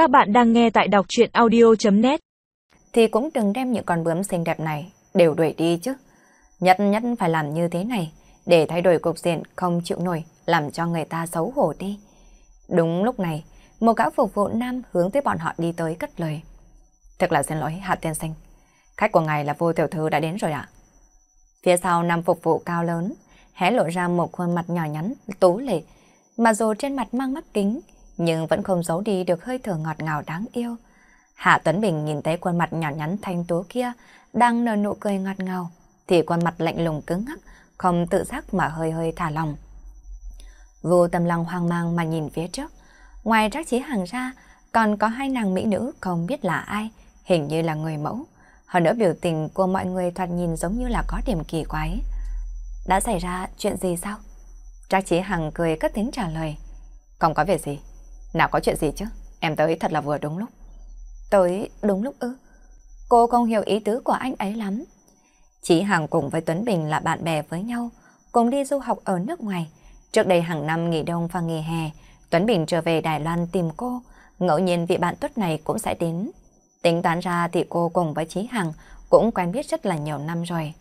Các bạn đang nghe tại đọc chuyện audio.net Thì cũng đừng đem những con bướm xinh đẹp này đều đuổi đi chứ. Nhất nhất phải làm như thế này để thay đổi cục diện không chịu nổi làm cho người ta xấu hổ đi. Đúng lúc này, một gã phục vụ nam hướng tới bọn họ đi tới cất lời. Thật là xin lỗi Hạ Tiên Sinh. Khách của ngài là vô tiểu thư đã đến rồi ạ. Phía sau nam phục vụ cao lớn, hé lộ ra một khuôn mặt nhỏ nhắn, tú lệ, mà dù trên mặt mang mắt kính, nhưng vẫn không giấu đi được hơi thở ngọt ngào đáng yêu. Hạ Tuấn Bình nhìn thấy khuôn mặt nhỏ nhắn thanh tú kia đang nở nụ cười ngọt ngào, thì khuôn mặt lạnh lùng cứng ngắc, không tự giác mà hơi hơi thả lòng. Vô tâm lăng hoang mang mà nhìn phía trước. Ngoài rác chí hàng ra, còn có hai nàng mỹ nữ không biết là ai, hình như là người mẫu. Hơn nữa biểu tình của mọi người thoạt nhìn giống như là có điểm kỳ quái. Đã xảy ra chuyện gì sao? Trác Chí Hằng cười cất tiếng trả lời. Không có việc gì. Nào có chuyện gì chứ? Em tới thật là vừa đúng lúc. Tới đúng lúc ư? Cô không hiểu ý tứ của anh ấy lắm. Chí Hằng cùng với Tuấn Bình là bạn bè với nhau, cùng đi du học ở nước ngoài. Trước đây hàng năm nghỉ đông và nghỉ hè, Tuấn Bình trở về Đài Loan tìm cô, ngẫu nhiên vị bạn tốt này cũng sẽ đến. Tính toán ra thì cô cùng với Chí Hằng cũng quen biết rất là nhiều năm rồi.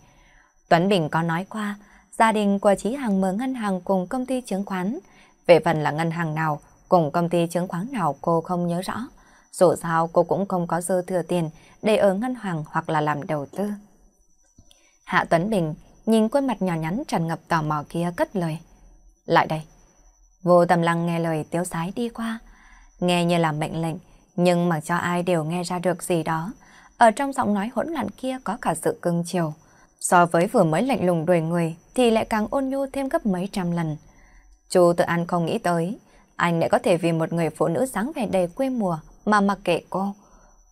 Tuấn Bình có nói qua, gia đình của Chí Hằng mở ngân hàng cùng công ty chứng khoán. Về phần là ngân hàng nào, cùng công ty chứng khoán nào cô không nhớ rõ. Dù sao cô cũng không có dư thừa tiền để ở ngân hàng hoặc là làm đầu tư. Hạ Tuấn Bình nhìn khuôn mặt nhỏ nhắn tràn ngập tò mò kia cất lời. Lại đây. Vô tầm lăng nghe lời tiếu sái đi qua. Nghe như là mệnh lệnh, nhưng mà cho ai đều nghe ra được gì đó. Ở trong giọng nói hỗn loạn kia có cả sự cưng chiều. So với vừa mới lạnh lùng đuổi người thì lại càng ôn nhu thêm gấp mấy trăm lần. Chu tự an không nghĩ tới, anh lại có thể vì một người phụ nữ sáng vẻ đầy quê mùa mà mặc kệ cô.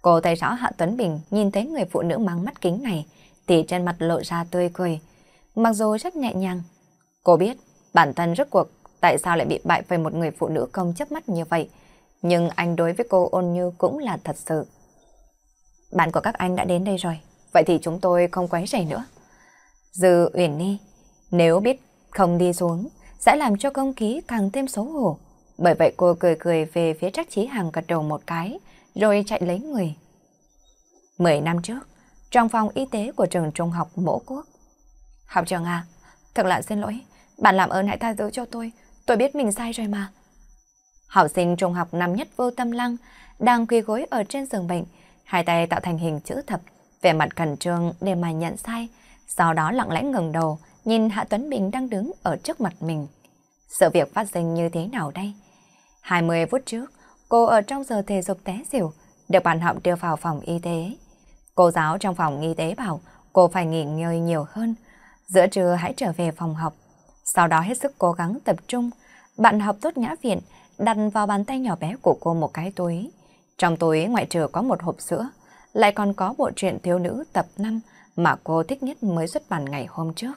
Cô thấy rõ Hạ Tuấn Bình nhìn thấy người phụ nữ mang mắt kính này thì trên mặt lộ ra tươi cười. Mặc dù rất nhẹ nhàng. Cô biết bản thân rất cuộc tại sao lại bị bại bởi một người phụ nữ không chấp mắt như vậy. Nhưng anh đối với cô ôn như cũng là thật sự. Bạn của các anh đã đến đây rồi. Vậy thì chúng tôi không quấy rầy nữa. Dư Uyển Ni, nếu biết không đi xuống, sẽ làm cho công khí càng thêm xấu hổ. Bởi vậy cô cười cười về phía Trác Chí Hằng gật đầu một cái, rồi chạy lấy người. Mười năm trước, trong phòng y tế của trường trung học Mỗ Quốc. Học trường à, thật là xin lỗi, bạn làm ơn hãy tha thứ cho tôi, tôi biết mình sai rồi mà. Học sinh trung học năm nhất vô tâm lăng, đang quỳ gối ở trên giường bệnh, hai tay tạo thành hình chữ thập, vẻ mặt khẩn trương để mà nhận sai, sau đó lặng lẽ ngừng đầu, nhìn Hạ Tuấn Bình đang đứng ở trước mặt mình. Sự việc phát sinh như thế nào đây? 20 phút trước, cô ở trong giờ thể dục té xỉu, được bạn học đưa vào phòng y tế. Cô giáo trong phòng y tế bảo cô phải nghỉ ngơi nhiều hơn, giữa trưa hãy trở về phòng học. Sau đó hết sức cố gắng tập trung, bạn học tốt nhã viện đặt vào bàn tay nhỏ bé của cô một cái túi. Trong túi ngoại trừ có một hộp sữa, lại còn có bộ truyện thiếu nữ tập 5 mà cô thích nhất mới xuất bản ngày hôm trước.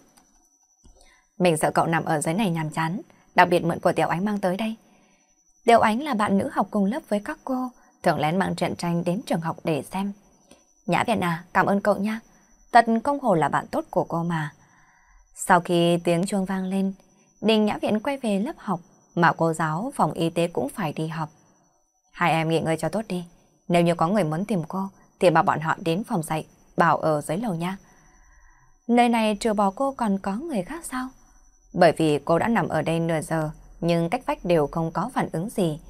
Mình sợ cậu nằm ở dưới này nhàm chán, đặc biệt mượn của Tiểu Ánh mang tới đây. Tiểu Ánh là bạn nữ học cùng lớp với các cô, thường lén mang truyện tranh đến trường học để xem. Nhã Viện à, cảm ơn cậu nha. Thật công hồ là bạn tốt của cô mà. Sau khi tiếng chuông vang lên, Đình Nhã Viện quay về lớp học, mà cô giáo phòng y tế cũng phải đi học. Hai em nghỉ ngơi cho tốt đi. Nếu như có người muốn tìm cô, thì bảo bọn họ đến phòng dạy, bảo ở dưới lầu nha. Nơi này trừ bỏ cô còn có người khác sao? Bởi vì cô đã nằm ở đây nửa giờ, nhưng cách vách đều không có phản ứng gì.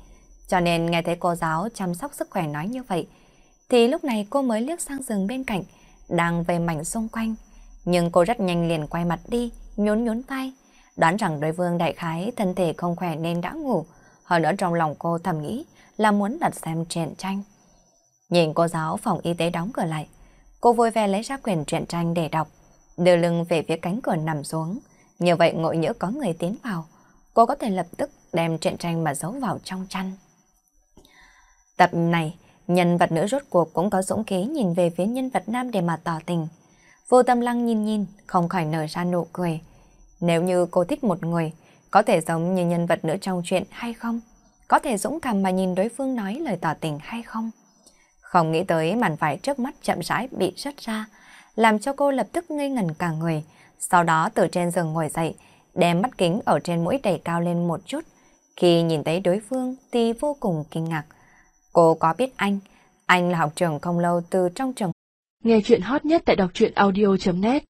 Cho nên nghe thấy cô giáo chăm sóc sức khỏe nói như vậy, thì lúc này cô mới liếc sang rừng bên cạnh, đang về mảnh xung quanh. Nhưng cô rất nhanh liền quay mặt đi, nhún nhún tay, đoán rằng đối vương đại khái thân thể không khỏe nên đã ngủ. Hơn nữa trong lòng cô thầm nghĩ là muốn đặt xem truyện tranh. Nhìn cô giáo phòng y tế đóng cửa lại, cô vui vẻ lấy ra quyển truyện tranh để đọc, đưa lưng về phía cánh cửa nằm xuống. Như vậy ngội nhỡ có người tiến vào, cô có thể lập tức đem truyện tranh mà giấu vào trong chăn. Tập này, nhân vật nữ rốt cuộc cũng có dũng khí nhìn về phía nhân vật nam để mà tỏ tình. Vô tâm lăng nhìn nhìn, không khỏi nở ra nụ cười. Nếu như cô thích một người, có thể giống như nhân vật nữ trong chuyện hay không? Có thể dũng cảm mà nhìn đối phương nói lời tỏ tình hay không? Không nghĩ tới màn phải trước mắt chậm rãi bị rớt ra, làm cho cô lập tức ngây ngần cả người. Sau đó từ trên giường ngồi dậy, đem mắt kính ở trên mũi đẩy cao lên một chút. Khi nhìn thấy đối phương thì vô cùng kinh ngạc. Cô có biết anh, anh là học trưởng không lâu từ trong trường. Nghe chuyện hot nhất tại đọc truyện audio.net